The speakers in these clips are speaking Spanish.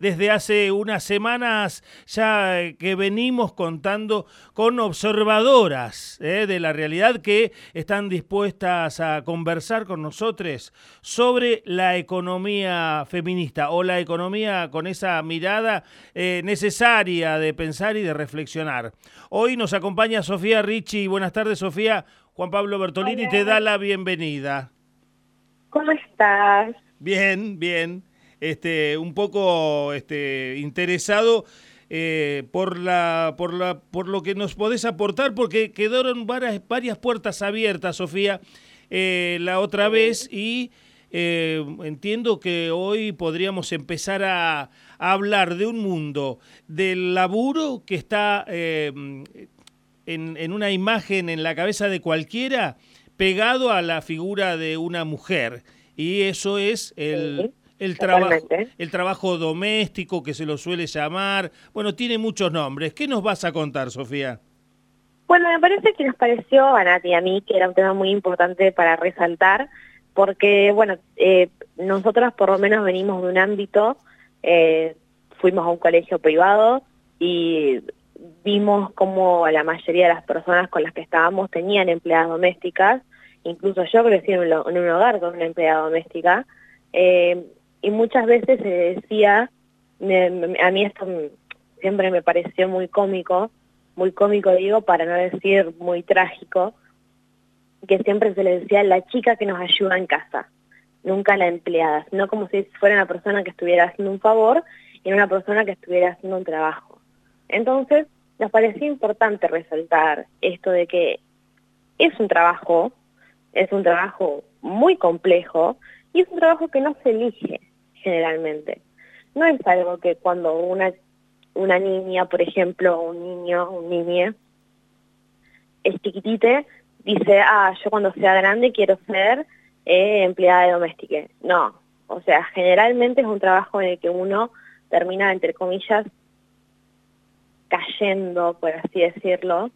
desde hace unas semanas ya que venimos contando con observadoras eh, de la realidad que están dispuestas a conversar con nosotros sobre la economía feminista o la economía con esa mirada eh, necesaria de pensar y de reflexionar. Hoy nos acompaña Sofía Ricci. Buenas tardes, Sofía. Juan Pablo Bertolini te da la bienvenida. ¿Cómo estás? Bien, bien. Este, un poco este, interesado eh, por, la, por, la, por lo que nos podés aportar, porque quedaron varias, varias puertas abiertas, Sofía, eh, la otra vez, y eh, entiendo que hoy podríamos empezar a, hablar de un mundo del laburo que está en, en una imagen en la cabeza de cualquiera, pegado a la figura de una mujer. Y eso es el, el, trabajo, el trabajo doméstico, que se lo suele llamar. Bueno, tiene muchos nombres. ¿Qué nos vas a contar, Sofía? Bueno, me parece que nos pareció a Nati y a mí que era un tema muy importante para resaltar, porque, bueno, eh, nosotras por lo menos venimos de un ámbito, eh, fuimos a un colegio privado y vimos como la mayoría de las personas con las que estábamos tenían empleadas domésticas, incluso yo crecí en un, hogar con una empleada doméstica, eh, y muchas veces se decía, a mí esto siempre me pareció muy cómico, muy cómico digo, para no decir muy trágico, que siempre se le decía la chica que nos ayuda en casa, nunca la empleada, no como si fuera una persona que estuviera haciendo un favor y una persona que estuviera haciendo un trabajo. Entonces, nos pareció importante resaltar esto de que es un trabajo, es un trabajo muy complejo y es un trabajo que no se elige generalmente. No es algo que cuando una, una niña, por ejemplo, un niño, un niñe, es chiquitite, dice, ah, yo cuando sea grande quiero ser eh, empleada de doméstica. No, o sea, generalmente es un trabajo en el que uno termina, entre comillas, cayendo, por así decirlo,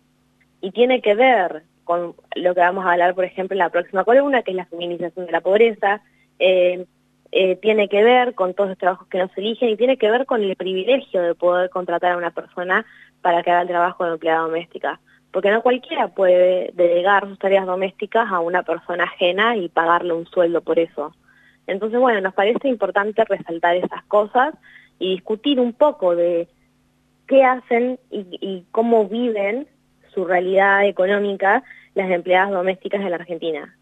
y tiene que ver con lo que vamos a hablar, por ejemplo, en la próxima columna, que es la feminización de la pobreza, eh, eh, tiene que ver con todos los trabajos que nos eligen y tiene que ver con el privilegio de poder contratar a una persona para que haga el trabajo de empleada doméstica. Porque no cualquiera puede delegar sus tareas domésticas a una persona ajena y pagarle un sueldo por eso. Entonces, bueno, nos parece importante resaltar esas cosas y discutir un poco de qué hacen y, cómo viven su realidad económica las empleadas domésticas en la Argentina.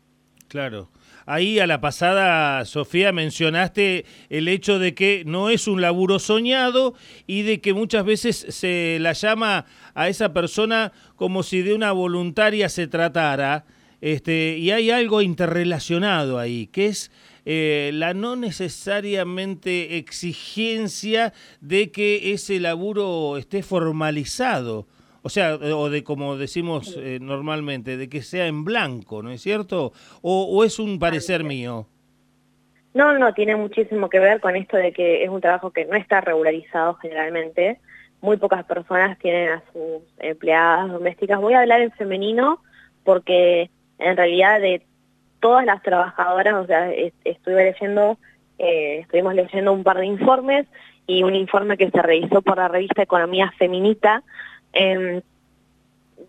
Claro. Ahí a la pasada, Sofía, mencionaste el hecho de que no es un laburo soñado y de que muchas veces se la llama a esa persona como si de una voluntaria se tratara. Este, y hay algo interrelacionado ahí, que es eh, la no necesariamente exigencia de que ese laburo esté formalizado. O sea, o de como decimos eh, normalmente, de que sea en blanco, ¿no es cierto? O, es un parecer mío? No, no, tiene muchísimo que ver con esto de que es un trabajo que no está regularizado generalmente. Muy pocas personas tienen a sus empleadas domésticas. Voy a hablar en femenino porque en realidad de todas las trabajadoras, o sea, estuve leyendo, eh, estuvimos leyendo un par de informes y un informe que se realizó por la revista Economía Feminita, em,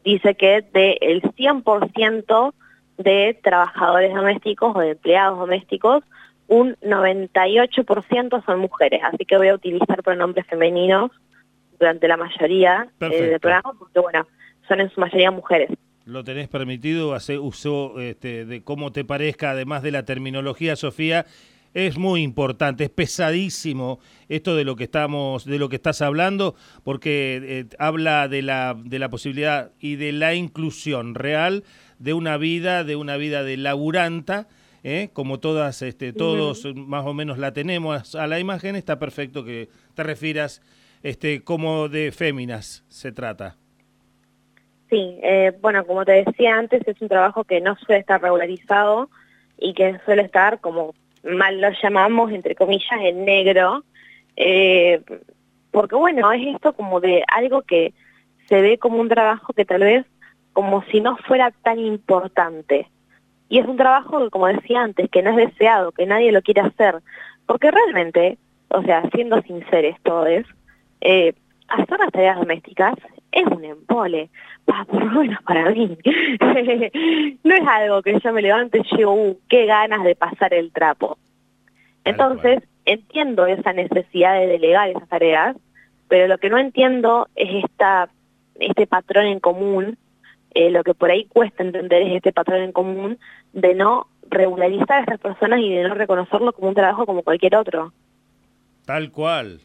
dice que del 100% de trabajadores domésticos o de empleados domésticos, un 98% son mujeres, así que voy a utilizar pronombres femeninos durante la mayoría eh, del programa, porque bueno, son en su mayoría mujeres. Lo tenés permitido, hacer uso este, de cómo te parezca, además de la terminología, Sofía, es muy importante, es pesadísimo esto de lo que estamos, de lo que estás hablando, porque eh, habla de la, de la posibilidad y de la inclusión real de una vida, de una vida de laburanta, ¿eh? como todas, este, todos más o menos la tenemos a la imagen, está perfecto que te refieras este, como de féminas se trata. Sí, eh, bueno, como te decía antes, es un trabajo que no suele estar regularizado y que suele estar, como mal lo llamamos, entre comillas, en negro, eh, porque bueno, es esto como de algo que se ve como un trabajo que tal vez como si no fuera tan importante. Y es un trabajo como decía antes, que no es deseado, que nadie lo quiere hacer, porque realmente o sea, siendo sinceros todos, eh, hacer las tareas domésticas es un empole, por lo menos para mí. no es algo que yo me levante y digo, uh, qué ganas de pasar el trapo. Entonces, entiendo esa necesidad de delegar esas tareas, pero lo que no entiendo es esta, este patrón en común, eh, lo que por ahí cuesta entender es este patrón en común de no regularizar a estas personas y de no reconocerlo como un trabajo como cualquier otro. Tal cual,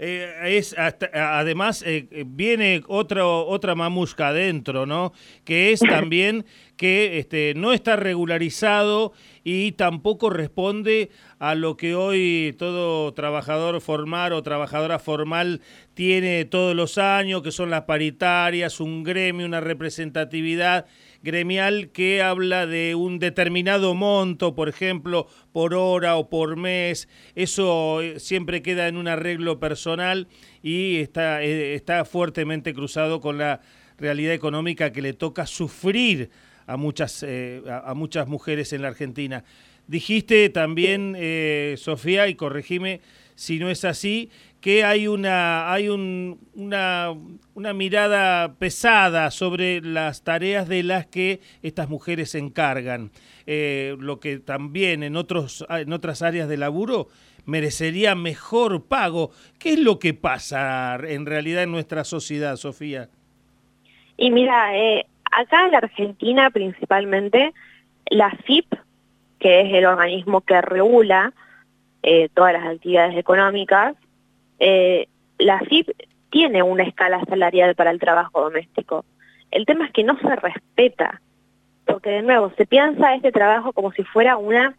eh, es además eh, viene otro, otra mamusca adentro, ¿no? Que es también que este, no está regularizado y tampoco responde a lo que hoy todo trabajador formal o trabajadora formal tiene todos los años, que son las paritarias, un gremio, una representatividad gremial que habla de un determinado monto, por ejemplo, por hora o por mes. Eso eh, siempre queda en un arreglo personal y está, eh, está fuertemente cruzado con la realidad económica que le toca sufrir a muchas, eh, a, muchas mujeres en la Argentina. Dijiste también, Sofía, y corregime si no es así, que hay una, hay un, una, una, mirada pesada sobre las tareas de las que estas mujeres se encargan, eh, lo que también en, otros, en otras áreas de laburo merecería mejor pago. ¿Qué es lo que pasa en realidad en nuestra sociedad, Sofía? Y mira, eh, acá en la Argentina principalmente, la FIP, que es el organismo que regula eh, todas las actividades económicas, eh, la FIP tiene una escala salarial para el trabajo doméstico. El tema es que no se respeta, porque de nuevo, se piensa este trabajo como si fuera una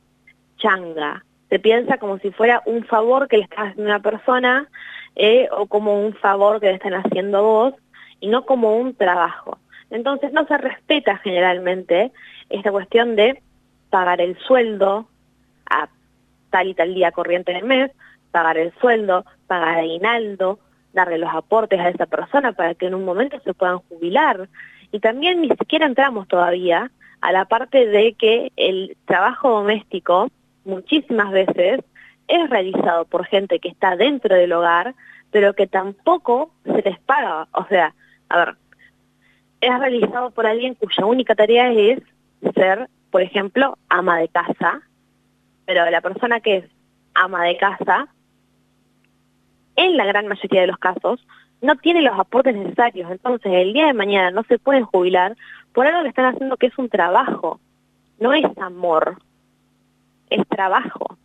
changa, se piensa como si fuera un favor que le estás haciendo a una persona eh, o como un favor que le están haciendo vos y no como un trabajo. Entonces no se respeta generalmente esta cuestión de pagar el sueldo a tal y tal día corriente del mes, pagar el sueldo, pagar aguinaldo, darle los aportes a esa persona para que en un momento se puedan jubilar. Y también ni siquiera entramos todavía a la parte de que el trabajo doméstico muchísimas veces es realizado por gente que está dentro del hogar, pero que tampoco se les paga. O sea, a ver, es realizado por alguien cuya única tarea es ser, por ejemplo, ama de casa, pero la persona que es ama de casa en la gran mayoría de los casos, no tiene los aportes necesarios. Entonces, el día de mañana no se pueden jubilar por algo que están haciendo que es un trabajo. No es amor, es trabajo.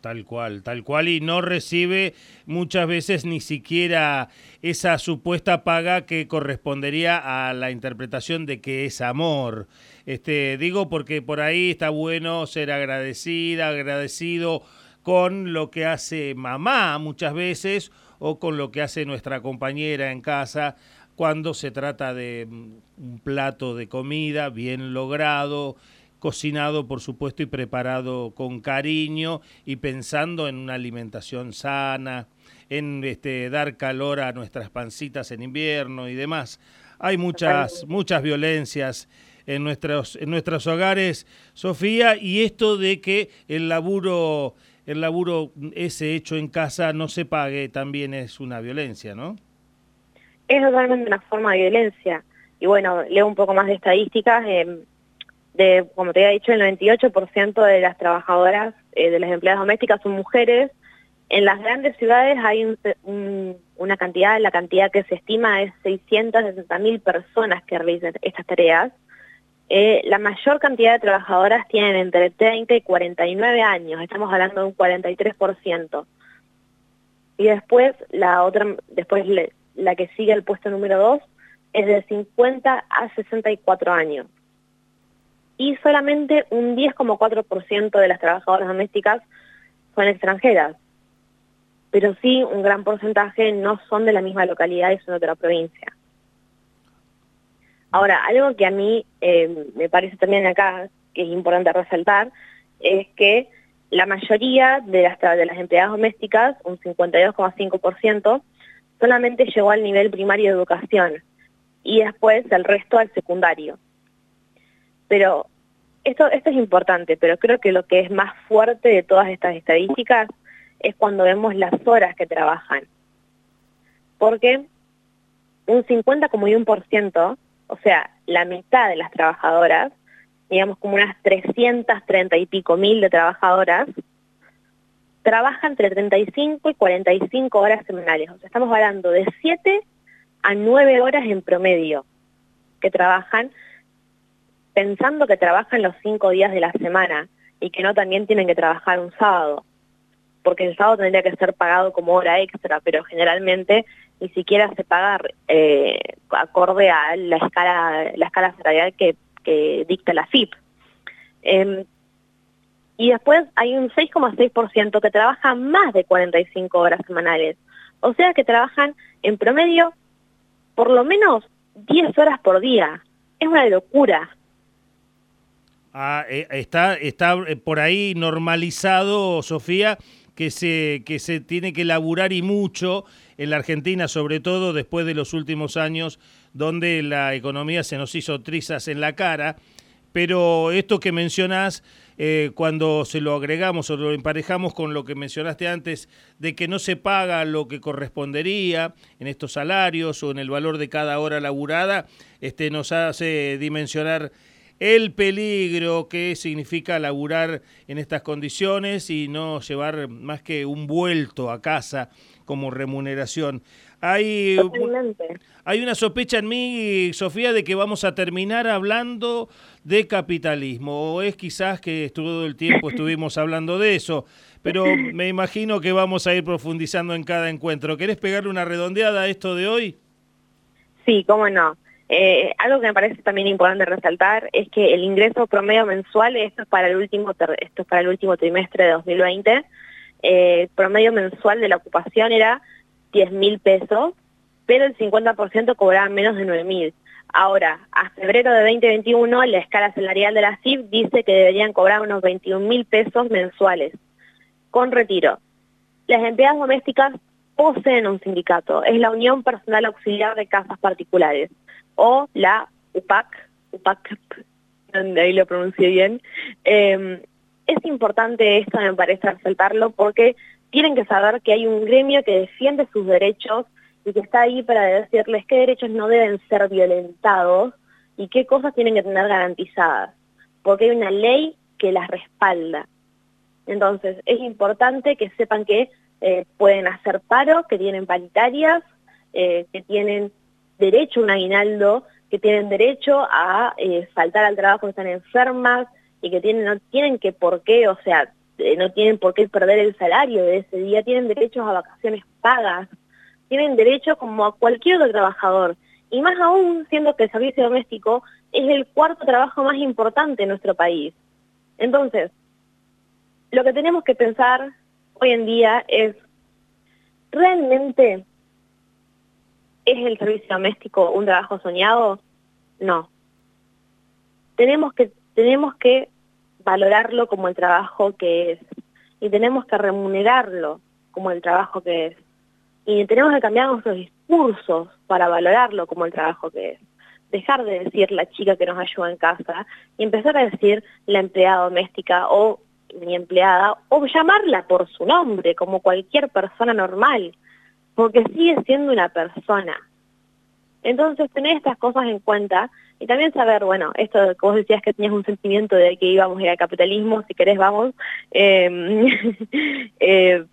Tal cual, tal cual, y no recibe muchas veces ni siquiera esa supuesta paga que correspondería a la interpretación de que es amor. Este, digo porque por ahí está bueno ser agradecida, agradecido con lo que hace mamá muchas veces o con lo que hace nuestra compañera en casa cuando se trata de mm, un plato de comida bien logrado, cocinado por supuesto y preparado con cariño y pensando en una alimentación sana, en este, dar calor a nuestras pancitas en invierno y demás. Hay muchas, muchas violencias en nuestros, en nuestros hogares, Sofía, y esto de que el laburo el laburo ese hecho en casa no se pague también es una violencia, ¿no? Es totalmente una forma de violencia. Y bueno, leo un poco más de estadísticas. Eh, de, como te había dicho, el 98% de las trabajadoras, eh, de las empleadas domésticas son mujeres. En las grandes ciudades hay una cantidad, la cantidad que se estima es 660 mil personas que realizan estas tareas. Eh, la mayor cantidad de trabajadoras tienen entre 30 y 49 años, estamos hablando de un 43%. Y después la otra, después la que sigue el puesto número 2 es de 50 a 64 años. Y solamente un 10,4% de las trabajadoras domésticas son extranjeras. Pero sí, un gran porcentaje no son de la misma localidad y son de otra provincia. Ahora, algo que a mí eh, me parece también acá que es importante resaltar es que la mayoría de las, empleadas domésticas, un 52,5%, solamente llegó al nivel primario de educación y después el resto al secundario. Pero esto, esto es importante, pero creo que lo que es más fuerte de todas estas estadísticas es cuando vemos las horas que trabajan. Porque un 50,1%, o sea, la mitad de las trabajadoras, digamos como unas 330 y pico mil de trabajadoras, trabajan entre 35 y 45 horas semanales. O sea, estamos hablando de 7 a 9 horas en promedio que trabajan, pensando que trabajan los 5 días de la semana y que no también tienen que trabajar un sábado, porque el sábado tendría que ser pagado como hora extra, pero generalmente ni siquiera se paga eh, acorde a la escala, la escala salarial que, dicta la FIP. Em, y después hay un 6,6% que trabaja más de 45 horas semanales. O sea que trabajan en promedio por lo menos 10 horas por día. Es una locura. Ah, eh, está, está eh, por ahí normalizado, Sofía, que se, que se tiene que laburar y mucho en la Argentina, sobre todo después de los últimos años, donde la economía se nos hizo trizas en la cara. Pero esto que mencionas, eh, cuando se lo agregamos o lo emparejamos con lo que mencionaste antes, de que no se paga lo que correspondería en estos salarios o en el valor de cada hora laburada, este, nos hace dimensionar el peligro que significa laburar en estas condiciones y no llevar más que un vuelto a casa como remuneración. Hay, hay una sospecha en mí, Sofía, de que vamos a terminar hablando de capitalismo. O es quizás que todo el tiempo estuvimos hablando de eso, pero me imagino que vamos a ir profundizando en cada encuentro. ¿Querés pegarle una redondeada a esto de hoy? Sí, cómo no. Eh, algo que me parece también importante resaltar es que el ingreso promedio mensual, esto es para el último, esto es para el último trimestre de 2020, eh, promedio mensual de la ocupación era 10 mil pesos, pero el 50% cobraba menos de 9 mil. Ahora, a febrero de 2021, la escala salarial de la CIF dice que deberían cobrar unos 21 mil pesos mensuales, con retiro. Las empleadas domésticas poseen un sindicato, es la Unión Personal Auxiliar de Casas Particulares, o la UPAC, UPAC, ahí lo pronuncié bien. Eh, es importante esto, me parece resaltarlo, porque tienen que saber que hay un gremio que defiende sus derechos y que está ahí para decirles qué derechos no deben ser violentados y qué cosas tienen que tener garantizadas, porque hay una ley que las respalda. Entonces, es importante que sepan que eh, pueden hacer paro, que tienen paritarias, eh, que tienen derecho a un aguinaldo, que tienen derecho a eh, faltar al trabajo cuando están enfermas y que tienen, no tienen que por qué, o sea, no tienen por qué perder el salario de ese día, tienen derechos a vacaciones pagas, tienen derecho como a cualquier otro trabajador. Y más aún siendo que el servicio doméstico es el cuarto trabajo más importante en nuestro país. Entonces, lo que tenemos que pensar hoy en día es, ¿realmente es el servicio doméstico un trabajo soñado? No. Tenemos que, tenemos que valorarlo como el trabajo que es y tenemos que remunerarlo como el trabajo que es y tenemos que cambiar nuestros discursos para valorarlo como el trabajo que es. Dejar de decir la chica que nos ayuda en casa y empezar a decir la empleada doméstica o mi empleada o llamarla por su nombre como cualquier persona normal, porque sigue siendo una persona. Entonces tener estas cosas en cuenta y también saber, bueno, esto que vos decías que tenías un sentimiento de que íbamos a ir al capitalismo, si querés vamos, eh, eh,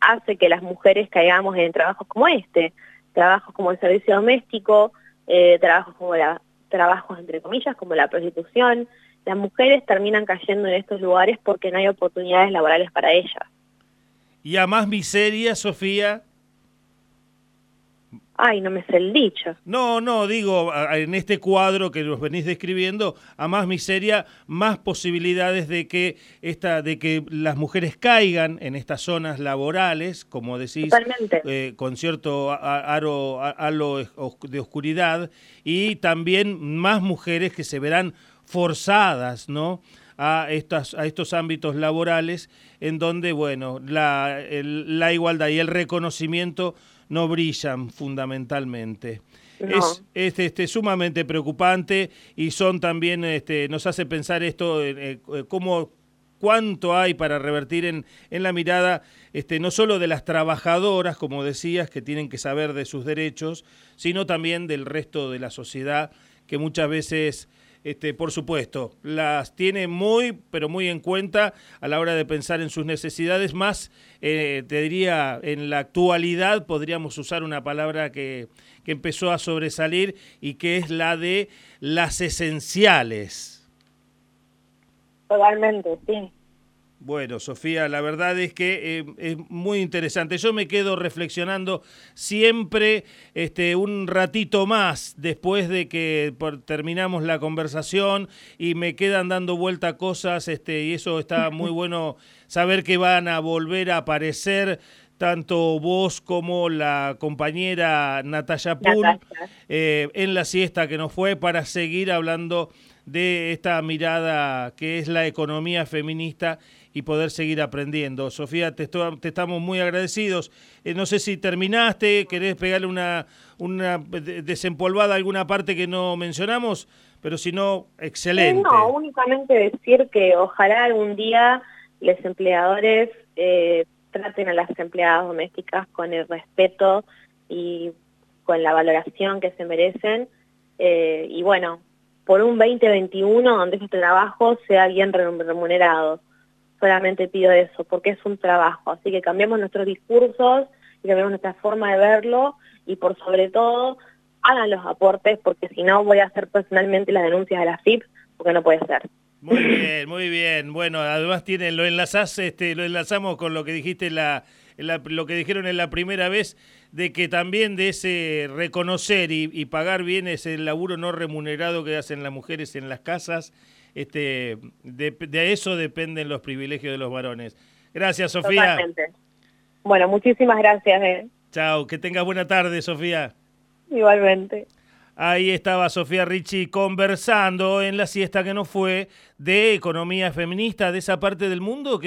hace que las mujeres caigamos en trabajos como este, trabajos como el servicio doméstico, eh, trabajos como la, trabajos entre comillas como la prostitución, las mujeres terminan cayendo en estos lugares porque no hay oportunidades laborales para ellas. Y a más miseria, Sofía, Ay, no me sé el dicho. No, no, digo, en este cuadro que nos venís describiendo, a más miseria, más posibilidades de que esta, de que las mujeres caigan en estas zonas laborales, como decís, eh, con cierto aro, halo de oscuridad, y también más mujeres que se verán forzadas, ¿no? a, estas, a estos ámbitos laborales en donde, bueno, la, la igualdad y el reconocimiento no brillan fundamentalmente. Es, este, sumamente preocupante y son también, este, nos hace pensar esto, eh, eh, cómo cuánto hay para revertir en, en la mirada este, no solo de las trabajadoras, como decías, que tienen que saber de sus derechos, sino también del resto de la sociedad que muchas veces este, por supuesto, las tiene muy, pero muy en cuenta a la hora de pensar en sus necesidades. Más, eh, te diría, en la actualidad podríamos usar una palabra que, que empezó a sobresalir y que es la de las esenciales. Totalmente, sí. Bueno, Sofía, la verdad es que eh, es muy interesante. Yo me quedo reflexionando siempre este, un ratito más después de que terminamos la conversación y me quedan dando vuelta cosas este, y eso está muy bueno saber que van a volver a aparecer tanto vos como la compañera Natalia Pool eh, en la siesta que nos fue para seguir hablando de esta mirada que es la economía feminista y poder seguir aprendiendo. Sofía, te, estamos muy agradecidos. Eh, no sé si terminaste, querés pegarle una, una desempolvada alguna parte que no mencionamos, pero si no, excelente. No, únicamente decir que ojalá algún día los empleadores eh, traten a las empleadas domésticas con el respeto y con la valoración que se merecen. Eh, y bueno, por un 2021 donde este trabajo sea bien remunerado solamente pido eso, porque es un trabajo. Así que cambiemos nuestros discursos y cambiemos nuestra forma de verlo y por sobre todo hagan los aportes, porque si no voy a hacer personalmente las denuncias de la FIP, porque no puede ser. Muy bien, muy bien. Bueno, además tiene, lo enlazás, este, lo enlazamos con lo que dijiste la, lo que dijeron en la primera vez, de que también de ese reconocer y pagar bien ese laburo no remunerado que hacen las mujeres en las casas este, de, eso dependen los privilegios de los varones. Gracias, Sofía. Bueno, muchísimas gracias. Eh. Chao, que tengas buena tarde, Sofía. Igualmente. Ahí estaba Sofía Ricci conversando en la siesta que no fue de economía feminista de esa parte del mundo que